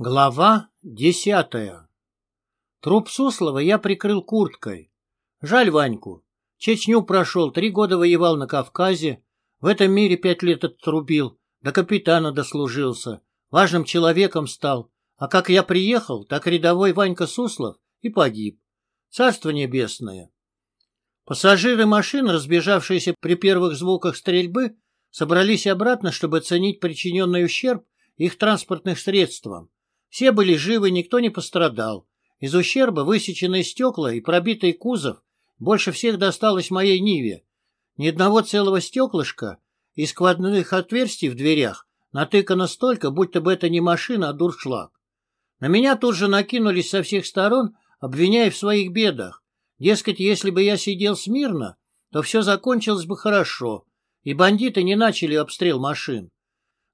Глава десятая Труп Суслова я прикрыл курткой. Жаль Ваньку. Чечню прошел, три года воевал на Кавказе, в этом мире пять лет отрубил, до капитана дослужился, важным человеком стал, а как я приехал, так рядовой Ванька Суслов и погиб. Царство небесное. Пассажиры машин, разбежавшиеся при первых звуках стрельбы, собрались обратно, чтобы оценить причиненный ущерб их транспортным средствам. Все были живы, никто не пострадал. Из ущерба высеченные стекла и пробитый кузов больше всех досталось моей Ниве. Ни одного целого стеклышка и сквозных отверстий в дверях натыкано столько, будто бы это не машина, а дуршлаг. На меня тут же накинулись со всех сторон, обвиняя в своих бедах. Дескать, если бы я сидел смирно, то все закончилось бы хорошо, и бандиты не начали обстрел машин.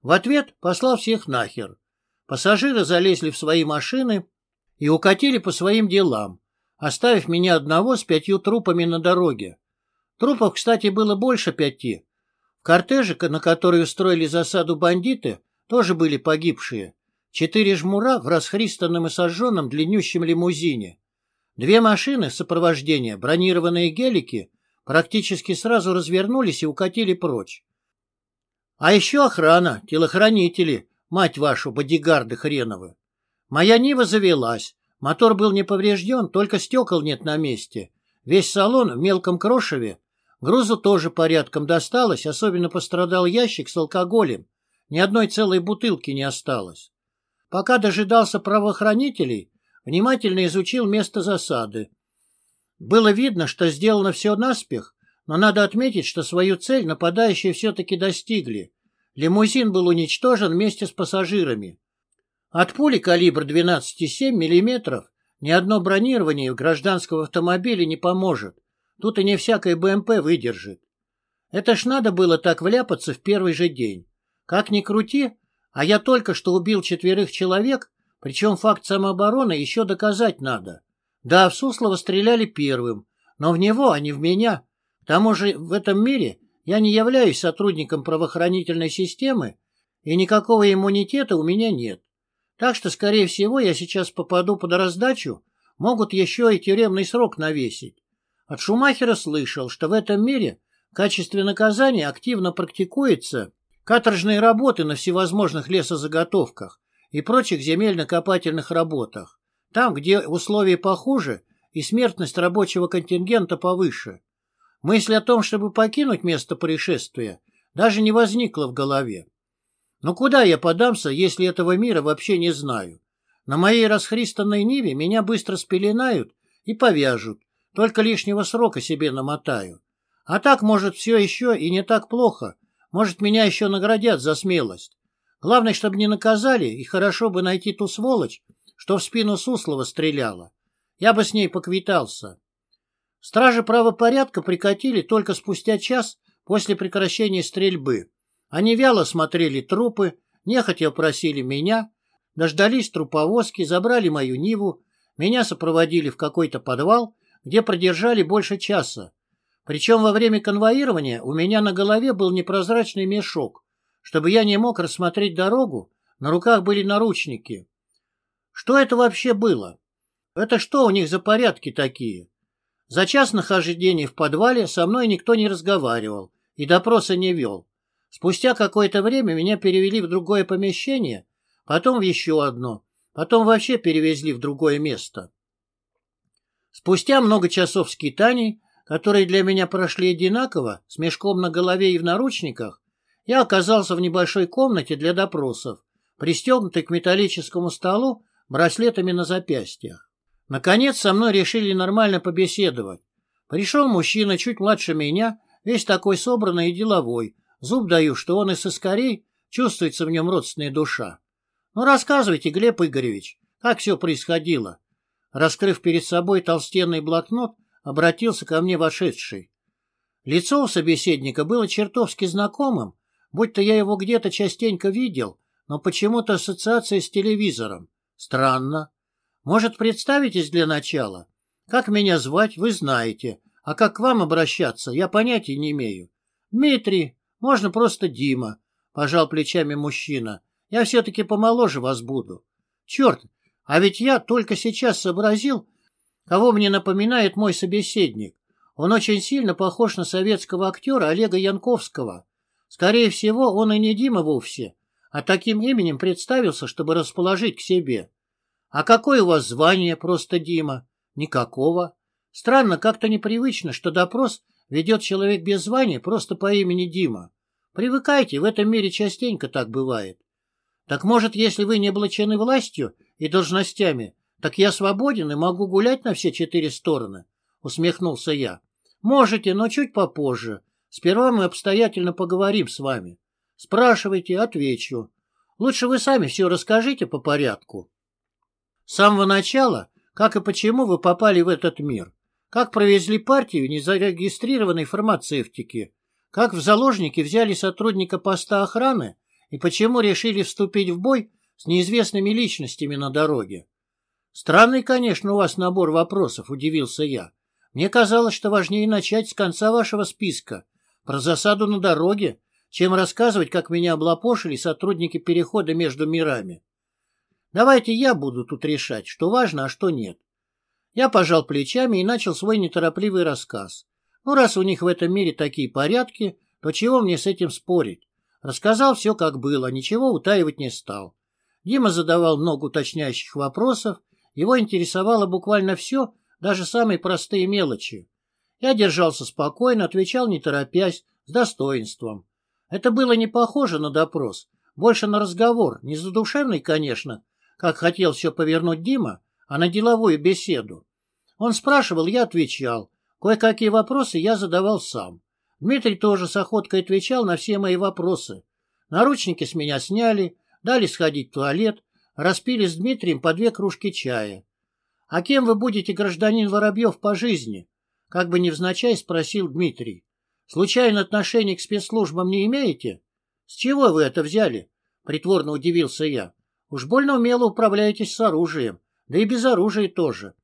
В ответ послал всех нахер. Пассажиры залезли в свои машины и укатили по своим делам, оставив меня одного с пятью трупами на дороге. Трупов, кстати, было больше пяти. В кортеже, на который устроили засаду бандиты, тоже были погибшие. Четыре жмура в расхристанном и сожженном длиннющем лимузине. Две машины сопровождения, бронированные гелики, практически сразу развернулись и укатили прочь. А еще охрана, телохранители, Мать вашу, бодигарды хреновы. Моя Нива завелась. Мотор был не поврежден, только стекол нет на месте. Весь салон в мелком крошеве. Грузу тоже порядком досталось, особенно пострадал ящик с алкоголем. Ни одной целой бутылки не осталось. Пока дожидался правоохранителей, внимательно изучил место засады. Было видно, что сделано все наспех, но надо отметить, что свою цель нападающие все-таки достигли. Лимузин был уничтожен вместе с пассажирами. От пули калибр 12,7 мм ни одно бронирование гражданского автомобиля не поможет. Тут и не всякое БМП выдержит. Это ж надо было так вляпаться в первый же день. Как ни крути, а я только что убил четверых человек, причем факт самообороны еще доказать надо. Да, в Суслова стреляли первым, но в него, а не в меня. К тому же в этом мире я не являюсь сотрудником правоохранительной системы, и никакого иммунитета у меня нет. Так что, скорее всего, я сейчас попаду под раздачу, могут еще и тюремный срок навесить. От Шумахера слышал, что в этом мире в качестве наказания активно практикуется каторжные работы на всевозможных лесозаготовках и прочих земельно-копательных работах, там, где условия похуже и смертность рабочего контингента повыше. Мысль о том, чтобы покинуть место происшествия, даже не возникла в голове. Но куда я подамся, если этого мира вообще не знаю? На моей расхристанной ниве меня быстро спеленают и повяжут, только лишнего срока себе намотаю. А так, может, все еще и не так плохо, может, меня еще наградят за смелость. Главное, чтобы не наказали, и хорошо бы найти ту сволочь, что в спину Суслова стреляла. Я бы с ней поквитался. Стражи правопорядка прикатили только спустя час после прекращения стрельбы. Они вяло смотрели трупы, нехотя просили меня, дождались труповозки, забрали мою Ниву, меня сопроводили в какой-то подвал, где продержали больше часа. Причем во время конвоирования у меня на голове был непрозрачный мешок, чтобы я не мог рассмотреть дорогу, на руках были наручники. Что это вообще было? Это что у них за порядки такие? За час нахождения в подвале со мной никто не разговаривал и допроса не вел. Спустя какое-то время меня перевели в другое помещение, потом в еще одно, потом вообще перевезли в другое место. Спустя много часов скитаний, которые для меня прошли одинаково, с мешком на голове и в наручниках, я оказался в небольшой комнате для допросов, пристегнутый к металлическому столу браслетами на запястьях. Наконец со мной решили нормально побеседовать. Пришел мужчина чуть младше меня, весь такой собранный и деловой. Зуб даю, что он из искорей, чувствуется в нем родственная душа. Ну, рассказывайте, Глеб Игоревич, как все происходило. Раскрыв перед собой толстенный блокнот, обратился ко мне вошедший. Лицо у собеседника было чертовски знакомым, будто я его где-то частенько видел, но почему-то ассоциация с телевизором. Странно. Может, представитесь для начала? Как меня звать, вы знаете. А как к вам обращаться, я понятия не имею. Дмитрий, можно просто Дима, пожал плечами мужчина. Я все-таки помоложе вас буду. Черт, а ведь я только сейчас сообразил, кого мне напоминает мой собеседник. Он очень сильно похож на советского актера Олега Янковского. Скорее всего, он и не Дима вовсе, а таким именем представился, чтобы расположить к себе. А какое у вас звание, просто Дима? Никакого. Странно, как-то непривычно, что допрос ведет человек без звания просто по имени Дима. Привыкайте, в этом мире частенько так бывает. Так может, если вы не облачены властью и должностями, так я свободен и могу гулять на все четыре стороны? Усмехнулся я. Можете, но чуть попозже. Сперва мы обстоятельно поговорим с вами. Спрашивайте, отвечу. Лучше вы сами все расскажите по порядку. С самого начала, как и почему вы попали в этот мир? Как провезли партию незарегистрированной фармацевтики? Как в заложники взяли сотрудника поста охраны? И почему решили вступить в бой с неизвестными личностями на дороге? Странный, конечно, у вас набор вопросов, удивился я. Мне казалось, что важнее начать с конца вашего списка, про засаду на дороге, чем рассказывать, как меня облапошили сотрудники перехода между мирами. Давайте я буду тут решать, что важно, а что нет. Я пожал плечами и начал свой неторопливый рассказ. Ну, раз у них в этом мире такие порядки, то чего мне с этим спорить? Рассказал все, как было, ничего утаивать не стал. Дима задавал много уточняющих вопросов, его интересовало буквально все, даже самые простые мелочи. Я держался спокойно, отвечал не торопясь, с достоинством. Это было не похоже на допрос, больше на разговор, не задушевный, конечно, как хотел все повернуть Дима, а на деловую беседу. Он спрашивал, я отвечал. Кое-какие вопросы я задавал сам. Дмитрий тоже с охоткой отвечал на все мои вопросы. Наручники с меня сняли, дали сходить в туалет, распили с Дмитрием по две кружки чая. «А кем вы будете, гражданин Воробьев, по жизни?» Как бы невзначай спросил Дмитрий. Случайно отношение к спецслужбам не имеете? С чего вы это взяли? Притворно удивился я. Уж больно умело управляетесь с оружием, да и без оружия тоже.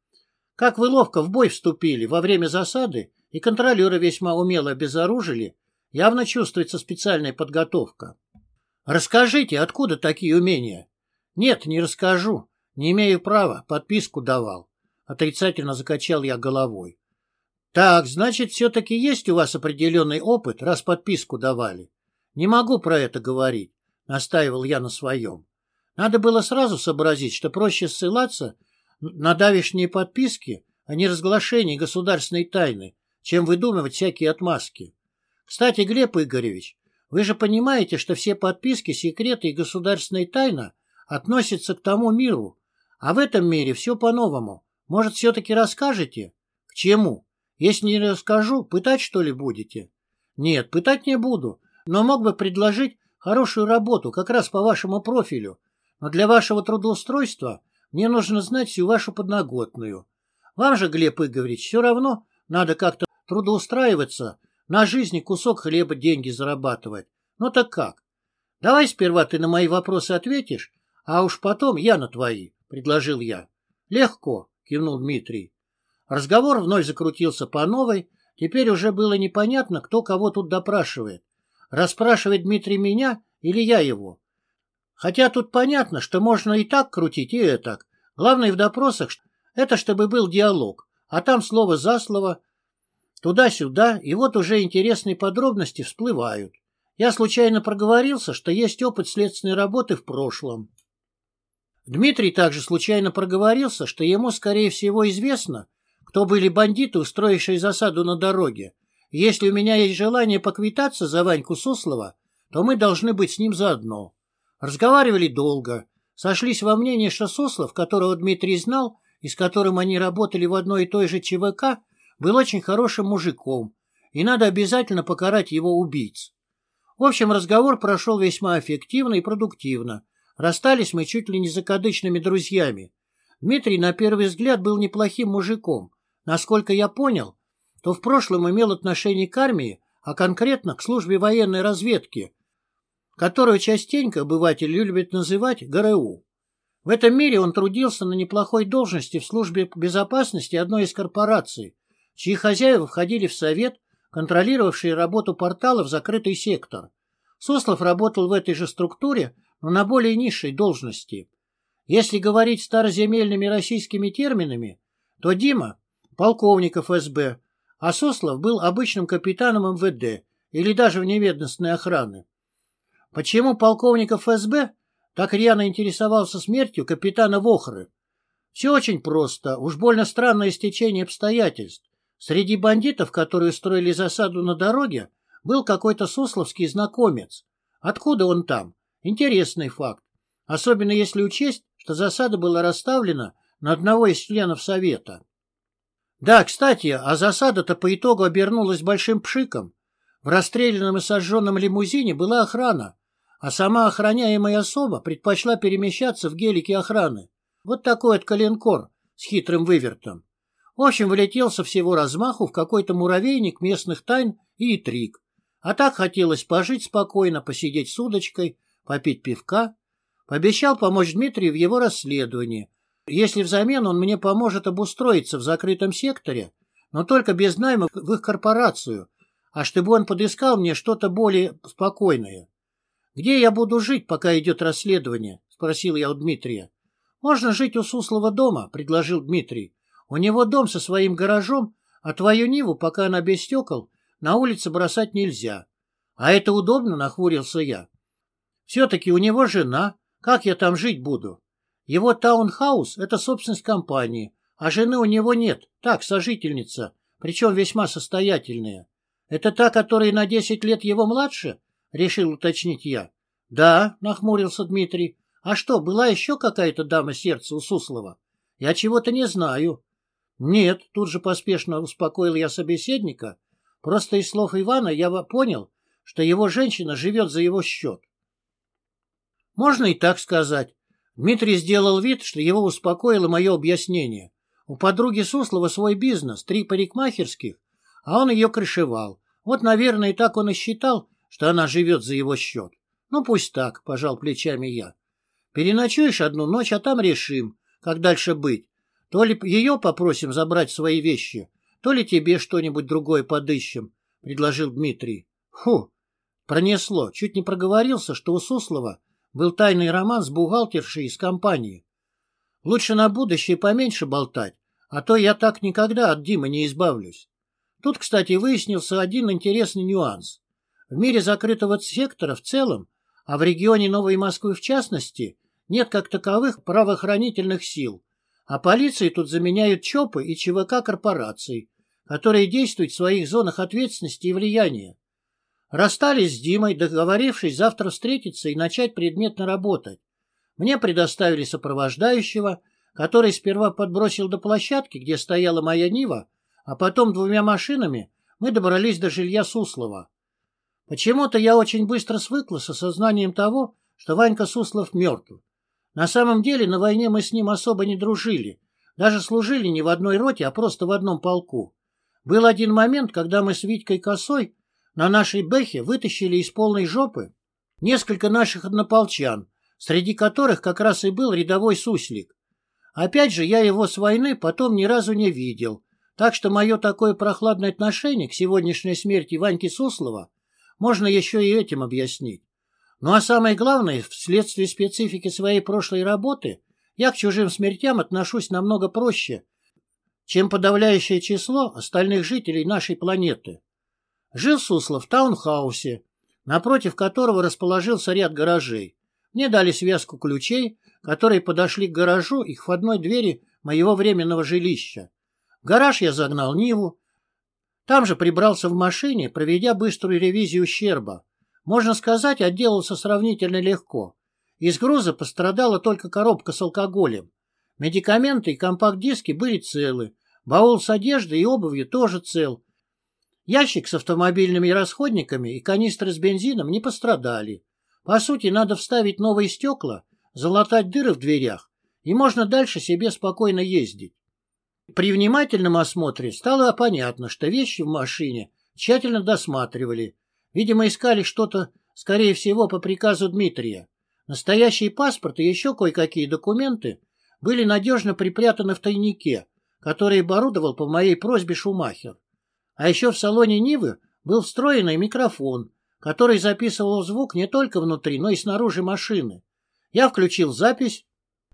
Как вы ловко в бой вступили во время засады, и контролеры весьма умело обезоружили, явно чувствуется специальная подготовка. Расскажите, откуда такие умения? Нет, не расскажу. Не имею права, подписку давал. Отрицательно закачал я головой. Так, значит, все-таки есть у вас определенный опыт, раз подписку давали. Не могу про это говорить, настаивал я на своем. Надо было сразу сообразить, что проще ссылаться на давишние подписки, а не разглашение государственной тайны, чем выдумывать всякие отмазки. Кстати, Глеб Игоревич, вы же понимаете, что все подписки, секреты и государственная тайна относятся к тому миру, а в этом мире все по-новому. Может, все-таки расскажете? К чему? Если не расскажу, пытать что ли будете? Нет, пытать не буду, но мог бы предложить хорошую работу как раз по вашему профилю. Но для вашего трудоустройства мне нужно знать всю вашу подноготную. Вам же, Глеб Игоревич, все равно надо как-то трудоустраиваться, на жизни кусок хлеба деньги зарабатывать. Ну так как? Давай сперва ты на мои вопросы ответишь, а уж потом я на твои, — предложил я. Легко, — кивнул Дмитрий. Разговор вновь закрутился по новой. Теперь уже было непонятно, кто кого тут допрашивает. Расспрашивает Дмитрий меня или я его. Хотя тут понятно, что можно и так крутить, и этак. Главное в допросах — это чтобы был диалог, а там слово за слово, туда-сюда, и вот уже интересные подробности всплывают. Я случайно проговорился, что есть опыт следственной работы в прошлом. Дмитрий также случайно проговорился, что ему, скорее всего, известно, кто были бандиты, устроившие засаду на дороге. Если у меня есть желание поквитаться за Ваньку Суслова, то мы должны быть с ним заодно. Разговаривали долго. Сошлись во мнении, что Суслов, которого Дмитрий знал и с которым они работали в одной и той же ЧВК, был очень хорошим мужиком, и надо обязательно покарать его убийц. В общем, разговор прошел весьма эффективно и продуктивно. Расстались мы чуть ли не закадычными друзьями. Дмитрий на первый взгляд был неплохим мужиком, Насколько я понял, то в прошлом имел отношение к армии, а конкретно к службе военной разведки, которую частенько обыватели любят называть ГРУ. В этом мире он трудился на неплохой должности в службе безопасности одной из корпораций, чьи хозяева входили в совет, контролировавший работу портала в закрытый сектор. Сослов работал в этой же структуре, но на более низшей должности. Если говорить староземельными российскими терминами, то Дима – полковник ФСБ, а Суслов был обычным капитаном МВД или даже вневедомственной охраны. Почему полковник ФСБ так рьяно интересовался смертью капитана Вохры? Все очень просто, уж больно странное стечение обстоятельств. Среди бандитов, которые устроили засаду на дороге, был какой-то сусловский знакомец. Откуда он там? Интересный факт. Особенно если учесть, что засада была расставлена на одного из членов Совета. Да, кстати, а засада-то по итогу обернулась большим пшиком. В расстрелянном и сожженном лимузине была охрана, а сама охраняемая особа предпочла перемещаться в гелике охраны. Вот такой вот коленкор с хитрым вывертом. В общем, влетел со всего размаху в какой-то муравейник местных тайн и интриг. А так хотелось пожить спокойно, посидеть с удочкой, попить пивка. Пообещал помочь Дмитрию в его расследовании, если взамен он мне поможет обустроиться в закрытом секторе, но только без найма в их корпорацию, а чтобы он подыскал мне что-то более спокойное. «Где я буду жить, пока идет расследование?» — спросил я у Дмитрия. «Можно жить у Суслова дома», — предложил Дмитрий. «У него дом со своим гаражом, а твою Ниву, пока она без стекол, на улице бросать нельзя». «А это удобно?» — нахмурился я. «Все-таки у него жена. Как я там жить буду?» Его таунхаус — это собственность компании, а жены у него нет, так, сожительница, причем весьма состоятельная. Это та, которая на десять лет его младше? — решил уточнить я. — Да, — нахмурился Дмитрий. — А что, была еще какая-то дама сердца у Суслова? Я чего-то не знаю. — Нет, — тут же поспешно успокоил я собеседника. Просто из слов Ивана я понял, что его женщина живет за его счет. Можно и так сказать. Дмитрий сделал вид, что его успокоило мое объяснение. У подруги Суслова свой бизнес, три парикмахерских, а он ее крышевал. Вот, наверное, и так он и считал, что она живет за его счет. Ну, пусть так, пожал плечами я. Переночуешь одну ночь, а там решим, как дальше быть. То ли ее попросим забрать свои вещи, то ли тебе что-нибудь другое подыщем, — предложил Дмитрий. Фу, пронесло, чуть не проговорился, что у Суслова был тайный роман с бухгалтершей из компании. Лучше на будущее поменьше болтать, а то я так никогда от Димы не избавлюсь. Тут, кстати, выяснился один интересный нюанс. В мире закрытого сектора в целом, а в регионе Новой Москвы в частности, нет как таковых правоохранительных сил, а полиции тут заменяют ЧОПы и ЧВК корпораций, которые действуют в своих зонах ответственности и влияния. Расстались с Димой, договорившись завтра встретиться и начать предметно работать. Мне предоставили сопровождающего, который сперва подбросил до площадки, где стояла моя Нива, а потом двумя машинами мы добрались до жилья Суслова. Почему-то я очень быстро свыкла с осознанием того, что Ванька Суслов мертв. На самом деле на войне мы с ним особо не дружили, даже служили не в одной роте, а просто в одном полку. Был один момент, когда мы с Витькой Косой на нашей бэхе вытащили из полной жопы несколько наших однополчан, среди которых как раз и был рядовой суслик. Опять же, я его с войны потом ни разу не видел, так что мое такое прохладное отношение к сегодняшней смерти Ваньки Суслова можно еще и этим объяснить. Ну а самое главное, вследствие специфики своей прошлой работы, я к чужим смертям отношусь намного проще, чем подавляющее число остальных жителей нашей планеты. Жил Суслов в таунхаусе, напротив которого расположился ряд гаражей. Мне дали связку ключей, которые подошли к гаражу и к входной двери моего временного жилища. В гараж я загнал Ниву. Там же прибрался в машине, проведя быструю ревизию ущерба. Можно сказать, отделался сравнительно легко. Из груза пострадала только коробка с алкоголем. Медикаменты и компакт-диски были целы. Баул с одеждой и обувью тоже цел, Ящик с автомобильными расходниками и канистры с бензином не пострадали. По сути, надо вставить новые стекла, залатать дыры в дверях, и можно дальше себе спокойно ездить. При внимательном осмотре стало понятно, что вещи в машине тщательно досматривали. Видимо, искали что-то, скорее всего, по приказу Дмитрия. Настоящий паспорт и еще кое-какие документы были надежно припрятаны в тайнике, который оборудовал по моей просьбе Шумахер. А еще в салоне Нивы был встроенный микрофон, который записывал звук не только внутри, но и снаружи машины. Я включил запись,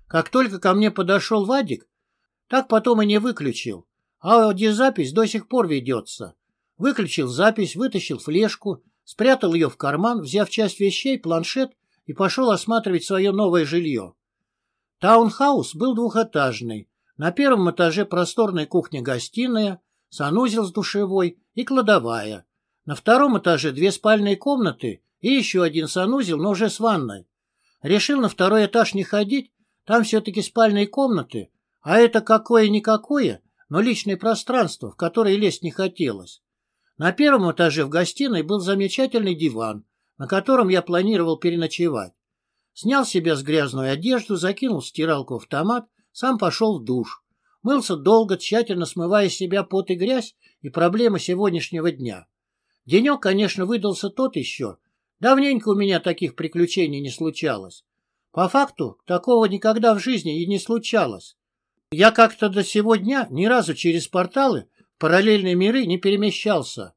Как только ко мне подошел Вадик, так потом и не выключил. Аудиозапись до сих пор ведется. Выключил запись, вытащил флешку, спрятал ее в карман, взяв часть вещей, планшет и пошел осматривать свое новое жилье. Таунхаус был двухэтажный. На первом этаже просторная кухня-гостиная, санузел с душевой и кладовая. На втором этаже две спальные комнаты и еще один санузел, но уже с ванной. Решил на второй этаж не ходить, там все-таки спальные комнаты, а это какое-никакое, но личное пространство, в которое лезть не хотелось. На первом этаже в гостиной был замечательный диван, на котором я планировал переночевать. Снял с себя с грязную одежду, закинул стиралку в автомат, сам пошел в душ. Мылся долго, тщательно смывая себя пот и грязь и проблемы сегодняшнего дня. Денек, конечно, выдался тот еще. Давненько у меня таких приключений не случалось. По факту, такого никогда в жизни и не случалось. Я как-то до сего дня ни разу через порталы в параллельные миры не перемещался.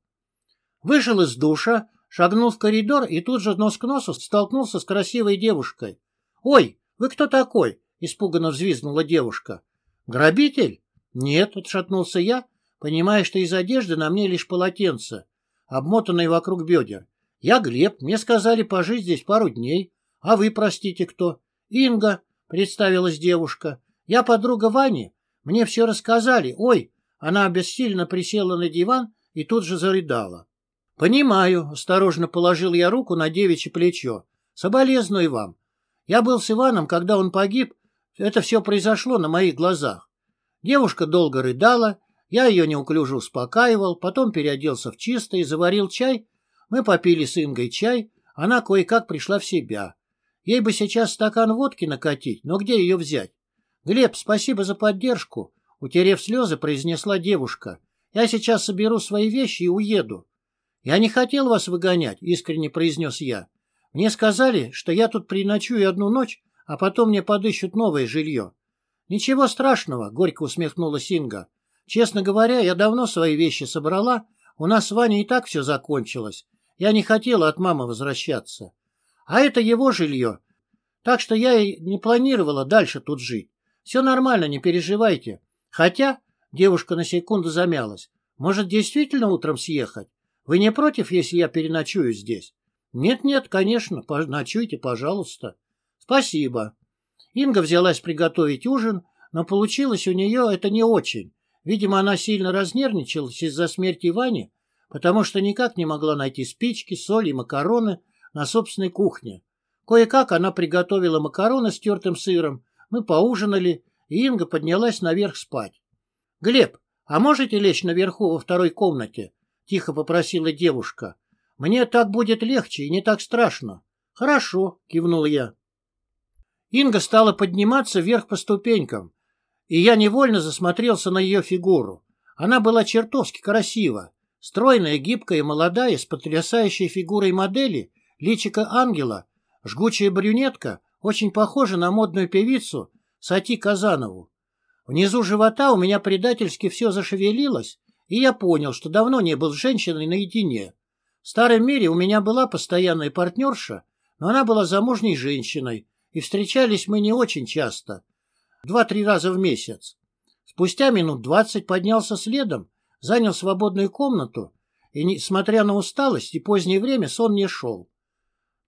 Вышел из душа, шагнул в коридор и тут же нос к носу столкнулся с красивой девушкой. «Ой, вы кто такой?» — испуганно взвизгнула девушка. «Грабитель?» «Нет», — отшатнулся я, понимая, что из одежды на мне лишь полотенце, обмотанное вокруг бедер. «Я Глеб, мне сказали пожить здесь пару дней. А вы, простите, кто?» «Инга», — представилась девушка. «Я подруга Вани. Мне все рассказали. Ой!» Она обессильно присела на диван и тут же зарыдала. «Понимаю», — осторожно положил я руку на девичье плечо. «Соболезную вам. Я был с Иваном, когда он погиб. Это все произошло на моих глазах. Девушка долго рыдала, я ее неуклюже успокаивал, потом переоделся в чистое, заварил чай. Мы попили с Ингой чай, она кое-как пришла в себя. Ей бы сейчас стакан водки накатить, но где ее взять? «Глеб, спасибо за поддержку», — утерев слезы, произнесла девушка. «Я сейчас соберу свои вещи и уеду». «Я не хотел вас выгонять», — искренне произнес я. «Мне сказали, что я тут приночую одну ночь, а потом мне подыщут новое жилье». «Ничего страшного», — горько усмехнулась Инга. «Честно говоря, я давно свои вещи собрала. У нас с Ваней и так все закончилось. Я не хотела от мамы возвращаться. А это его жилье. Так что я и не планировала дальше тут жить. Все нормально, не переживайте. Хотя, девушка на секунду замялась, может действительно утром съехать? Вы не против, если я переночую здесь? Нет-нет, конечно, ночуйте, пожалуйста. Спасибо. Инга взялась приготовить ужин, но получилось у нее это не очень. Видимо, она сильно разнервничалась из-за смерти Вани, потому что никак не могла найти спички, соль и макароны на собственной кухне. Кое-как она приготовила макароны с тертым сыром, мы поужинали, и Инга поднялась наверх спать. — Глеб, а можете лечь наверху во второй комнате? тихо попросила девушка. Мне так будет легче и не так страшно. Хорошо, кивнул я. Инга стала подниматься вверх по ступенькам, и я невольно засмотрелся на ее фигуру. Она была чертовски красива. Стройная, гибкая, молодая, с потрясающей фигурой модели, личика ангела, жгучая брюнетка, очень похожа на модную певицу Сати Казанову. Внизу живота у меня предательски все зашевелилось, и я понял, что давно не был с женщиной наедине. В старом мире у меня была постоянная партнерша, но она была замужней женщиной, и встречались мы не очень часто, два-три раза в месяц. Спустя минут двадцать поднялся следом, занял свободную комнату, и, несмотря на усталость и позднее время, сон не шел.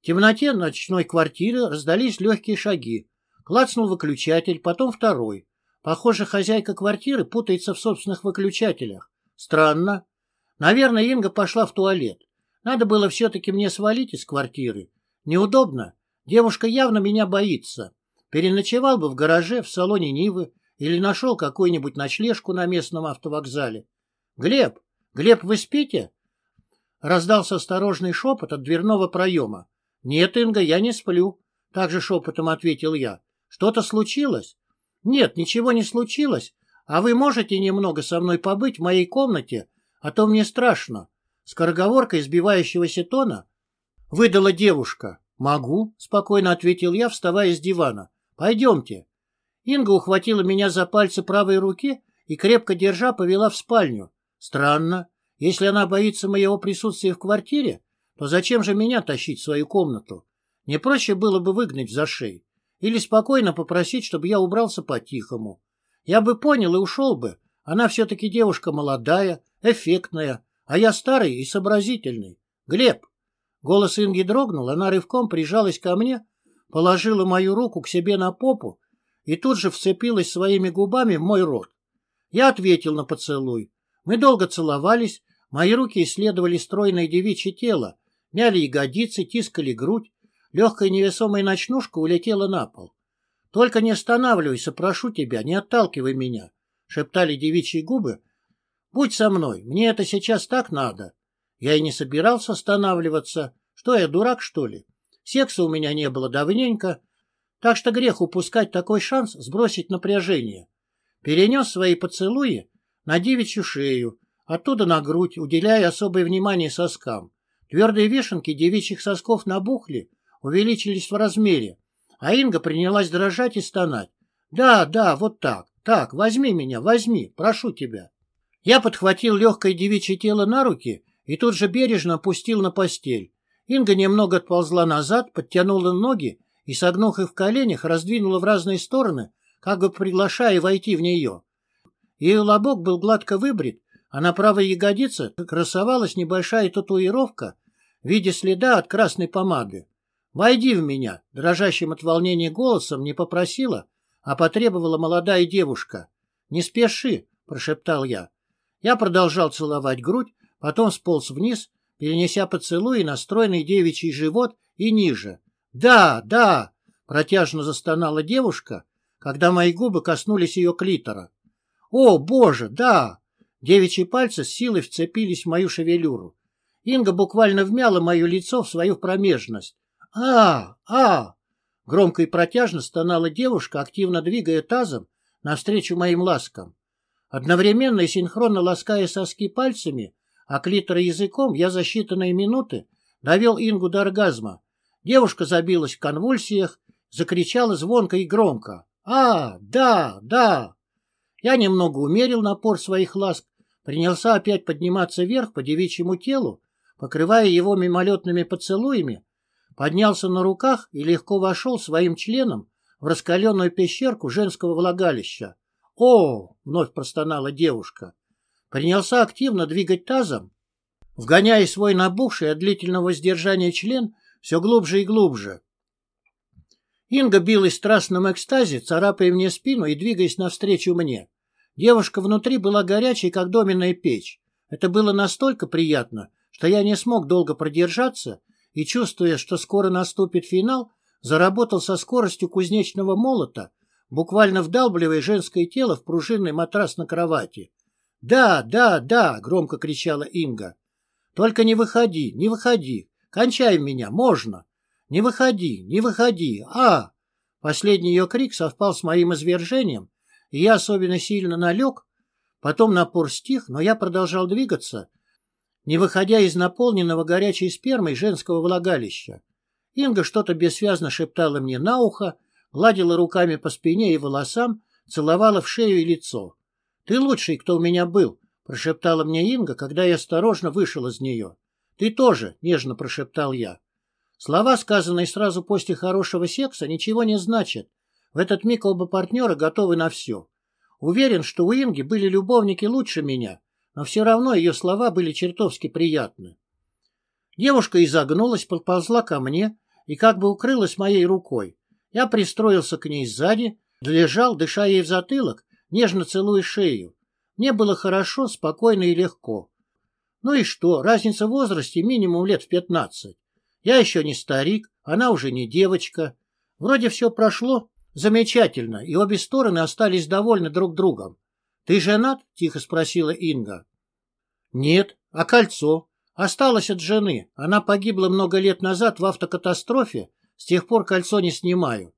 В темноте ночной квартиры раздались легкие шаги. Клацнул выключатель, потом второй. Похоже, хозяйка квартиры путается в собственных выключателях. Странно. Наверное, Инга пошла в туалет. Надо было все-таки мне свалить из квартиры. Неудобно. Девушка явно меня боится. Переночевал бы в гараже, в салоне Нивы или нашел какую-нибудь ночлежку на местном автовокзале. «Глеб! Глеб, вы спите?» Раздался осторожный шепот от дверного проема. «Нет, Инга, я не сплю», — также шепотом ответил я. «Что-то случилось?» «Нет, ничего не случилось. А вы можете немного со мной побыть в моей комнате, а то мне страшно. Скороговорка избивающегося тона выдала девушка. «Могу», — спокойно ответил я, вставая с дивана. «Пойдемте». Инга ухватила меня за пальцы правой руки и, крепко держа, повела в спальню. Странно. Если она боится моего присутствия в квартире, то зачем же меня тащить в свою комнату? Не проще было бы выгнать за шею. Или спокойно попросить, чтобы я убрался по-тихому. Я бы понял и ушел бы. Она все-таки девушка молодая, эффектная, а я старый и сообразительный. Глеб!» Голос Инги дрогнул, она рывком прижалась ко мне, положила мою руку к себе на попу и тут же вцепилась своими губами в мой рот. Я ответил на поцелуй. Мы долго целовались, мои руки исследовали стройное девичье тело, мяли ягодицы, тискали грудь, легкая невесомая ночнушка улетела на пол. «Только не останавливайся, прошу тебя, не отталкивай меня», — шептали девичьи губы. «Будь со мной, мне это сейчас так надо». Я и не собирался останавливаться. Что я, дурак, что ли? Секса у меня не было давненько, так что грех упускать такой шанс сбросить напряжение. Перенес свои поцелуи на девичью шею, оттуда на грудь, уделяя особое внимание соскам. Твердые вешенки девичьих сосков набухли, увеличились в размере, а Инга принялась дрожать и стонать. «Да, да, вот так, так, возьми меня, возьми, прошу тебя». Я подхватил легкое девичье тело на руки и тут же бережно опустил на постель. Инга немного отползла назад, подтянула ноги и, согнув их в коленях, раздвинула в разные стороны, как бы приглашая войти в нее. Ее лобок был гладко выбрит, а на правой ягодице красовалась небольшая татуировка в виде следа от красной помады. «Войди в меня!» — дрожащим от волнения голосом не попросила, а потребовала молодая девушка. «Не спеши!» — прошептал я. Я продолжал целовать грудь, потом сполз вниз, перенеся поцелуй на стройный девичий живот и ниже. «Да, да!» — протяжно застонала девушка, когда мои губы коснулись ее клитора. «О, боже, да!» Девичьи пальцы с силой вцепились в мою шевелюру. Инга буквально вмяла мое лицо в свою промежность. «А! А!» Громко и протяжно стонала девушка, активно двигая тазом навстречу моим ласкам. Одновременно и синхронно лаская соски пальцами, а клитор языком, я за считанные минуты довел Ингу до оргазма. Девушка забилась в конвульсиях, закричала звонко и громко. «А, да, да!» Я немного умерил напор своих ласк, принялся опять подниматься вверх по девичьему телу, покрывая его мимолетными поцелуями, поднялся на руках и легко вошел своим членом в раскаленную пещерку женского влагалища. «О!» — вновь простонала девушка. Принялся активно двигать тазом, вгоняя свой набухший от длительного воздержания член все глубже и глубже. Инга билась в страстном экстазе, царапая мне спину и двигаясь навстречу мне. Девушка внутри была горячей, как доменная печь. Это было настолько приятно, что я не смог долго продержаться и, чувствуя, что скоро наступит финал, заработал со скоростью кузнечного молота, буквально вдалбливая женское тело в пружинный матрас на кровати. «Да, да, да!» — громко кричала Инга. «Только не выходи, не выходи! Кончай меня, можно! Не выходи, не выходи! А!» Последний ее крик совпал с моим извержением, и я особенно сильно налег. Потом напор стих, но я продолжал двигаться, не выходя из наполненного горячей спермой женского влагалища. Инга что-то бессвязно шептала мне на ухо, гладила руками по спине и волосам, целовала в шею и лицо. «Ты лучший, кто у меня был», — прошептала мне Инга, когда я осторожно вышел из нее. «Ты тоже», — нежно прошептал я. Слова, сказанные сразу после хорошего секса, ничего не значат. В этот миг оба партнера готовы на все. Уверен, что у Инги были любовники лучше меня, но все равно ее слова были чертовски приятны. Девушка изогнулась, подползла ко мне и как бы укрылась моей рукой. Я пристроился к ней сзади, лежал, дыша ей в затылок, нежно целуя шею. Мне было хорошо, спокойно и легко. Ну и что, разница в возрасте минимум лет в пятнадцать. Я еще не старик, она уже не девочка. Вроде все прошло замечательно, и обе стороны остались довольны друг другом. «Ты женат?» — тихо спросила Инга. «Нет. А кольцо?» «Осталось от жены. Она погибла много лет назад в автокатастрофе. С тех пор кольцо не снимаю».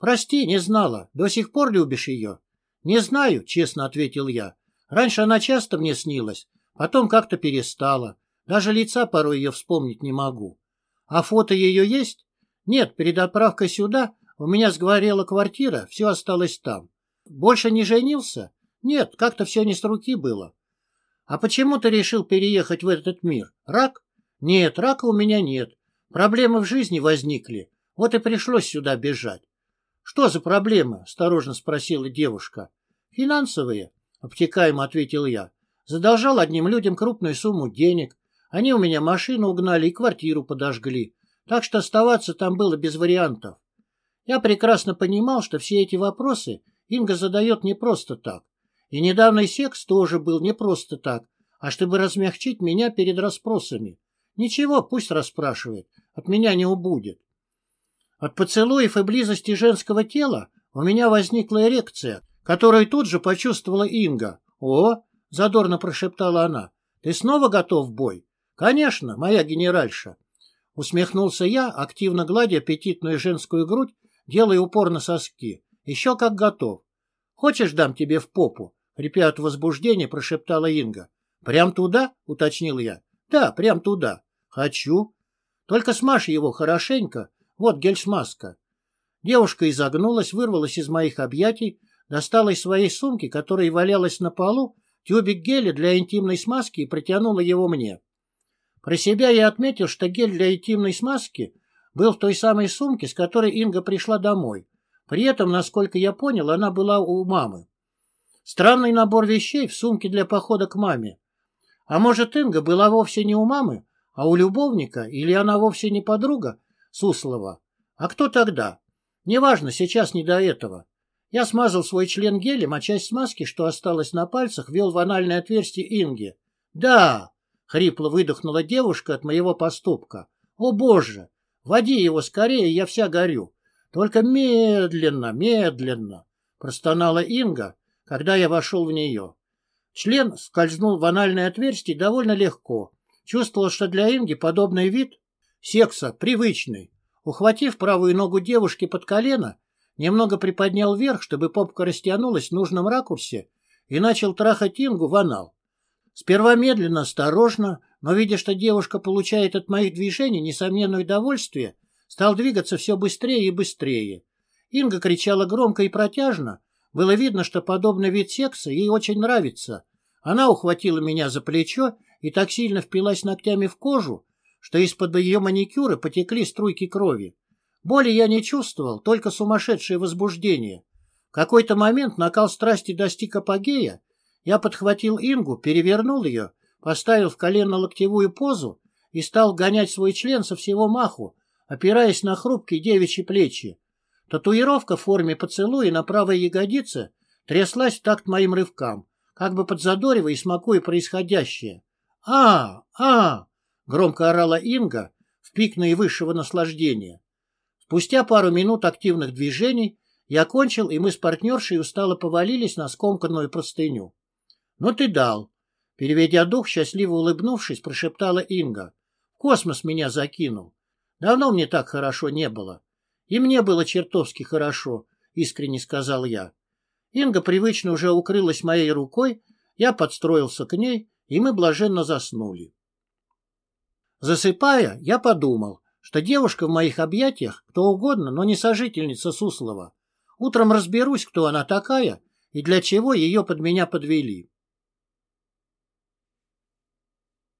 «Прости, не знала. До сих пор любишь ее?» «Не знаю», — честно ответил я. «Раньше она часто мне снилась, потом как-то перестала. Даже лица порой ее вспомнить не могу. А фото ее есть? Нет, перед отправкой сюда у меня сгорела квартира, все осталось там. Больше не женился? Нет, как-то все не с руки было. А почему ты решил переехать в этот мир? Рак? Нет, рака у меня нет. Проблемы в жизни возникли. Вот и пришлось сюда бежать. Что за проблемы? Осторожно спросила девушка. Финансовые, обтекаемо ответил я. Задолжал одним людям крупную сумму денег. Они у меня машину угнали и квартиру подожгли. Так что оставаться там было без вариантов. Я прекрасно понимал, что все эти вопросы Инга задает не просто так. И недавний секс тоже был не просто так, а чтобы размягчить меня перед расспросами. Ничего, пусть расспрашивает, от меня не убудет. От поцелуев и близости женского тела у меня возникла эрекция, которую тут же почувствовала Инга. «О!» — задорно прошептала она. «Ты снова готов в бой?» «Конечно, моя генеральша». Усмехнулся я, активно гладя аппетитную женскую грудь, делая упор на соски. «Еще как готов. Хочешь, дам тебе в попу?» Хрипя от возбуждения, прошептала Инга. «Прям туда?» — уточнил я. «Да, прям туда. Хочу. Только смажь его хорошенько. Вот гель-смазка». Девушка изогнулась, вырвалась из моих объятий, достала из своей сумки, которая валялась на полу, тюбик геля для интимной смазки и протянула его мне. Про себя я отметил, что гель для интимной смазки был в той самой сумке, с которой Инга пришла домой. При этом, насколько я понял, она была у мамы. Странный набор вещей в сумке для похода к маме. А может, Инга была вовсе не у мамы, а у любовника, или она вовсе не подруга Суслова? А кто тогда? Неважно, сейчас не до этого. Я смазал свой член гелем, а часть смазки, что осталась на пальцах, вел в анальное отверстие Инги. «Да!» — хрипло выдохнула девушка от моего поступка. «О, Боже! Води его скорее, я вся горю! Только медленно, медленно!» — простонала Инга, когда я вошел в нее. Член скользнул в анальное отверстие довольно легко. Чувствовал, что для Инги подобный вид секса привычный. Ухватив правую ногу девушки под колено, немного приподнял вверх, чтобы попка растянулась в нужном ракурсе, и начал трахать Ингу в анал. Сперва медленно, осторожно, но, видя, что девушка получает от моих движений несомненное удовольствие, стал двигаться все быстрее и быстрее. Инга кричала громко и протяжно, было видно, что подобный вид секса ей очень нравится. Она ухватила меня за плечо и так сильно впилась ногтями в кожу, что из-под ее маникюра потекли струйки крови. Боли я не чувствовал, только сумасшедшее возбуждение. В какой-то момент накал страсти достиг апогея. Я подхватил Ингу, перевернул ее, поставил в колено-локтевую позу и стал гонять свой член со всего маху, опираясь на хрупкие девичьи плечи. Татуировка в форме поцелуя на правой ягодице тряслась в такт моим рывкам, как бы подзадоривая и смакуя происходящее. «А! А!» — громко орала Инга в пик наивысшего наслаждения. Спустя пару минут активных движений я кончил, и мы с партнершей устало повалились на скомканную простыню. «Ну ты дал!» Переведя дух, счастливо улыбнувшись, прошептала Инга. «В космос меня закинул. Давно мне так хорошо не было. И мне было чертовски хорошо, искренне сказал я. Инга привычно уже укрылась моей рукой, я подстроился к ней, и мы блаженно заснули. Засыпая, я подумал, что девушка в моих объятиях кто угодно, но не сожительница Суслова. Утром разберусь, кто она такая и для чего ее под меня подвели.